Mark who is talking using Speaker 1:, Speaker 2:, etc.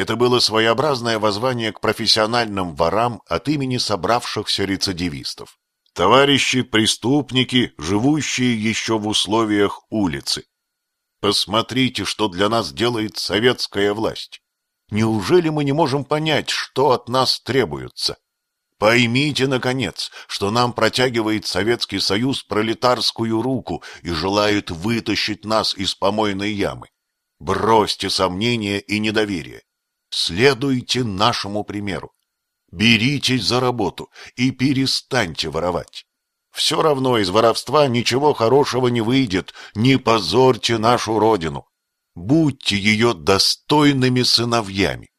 Speaker 1: Это было своеобразное воззвание к профессиональным ворам от имени собравшихся рецидивистов. Товарищи преступники, живущие еще в условиях улицы. Посмотрите, что для нас делает советская власть. Неужели мы не можем понять, что от нас требуется? Поймите, наконец, что нам протягивает Советский Союз пролетарскую руку и желает вытащить нас из помойной ямы. Бросьте сомнения и недоверие. Следуйте нашему примеру. Беритесь за работу и перестаньте воровать. Все равно из воровства ничего хорошего не выйдет. Не позорьте нашу родину. Будьте ее достойными сыновьями.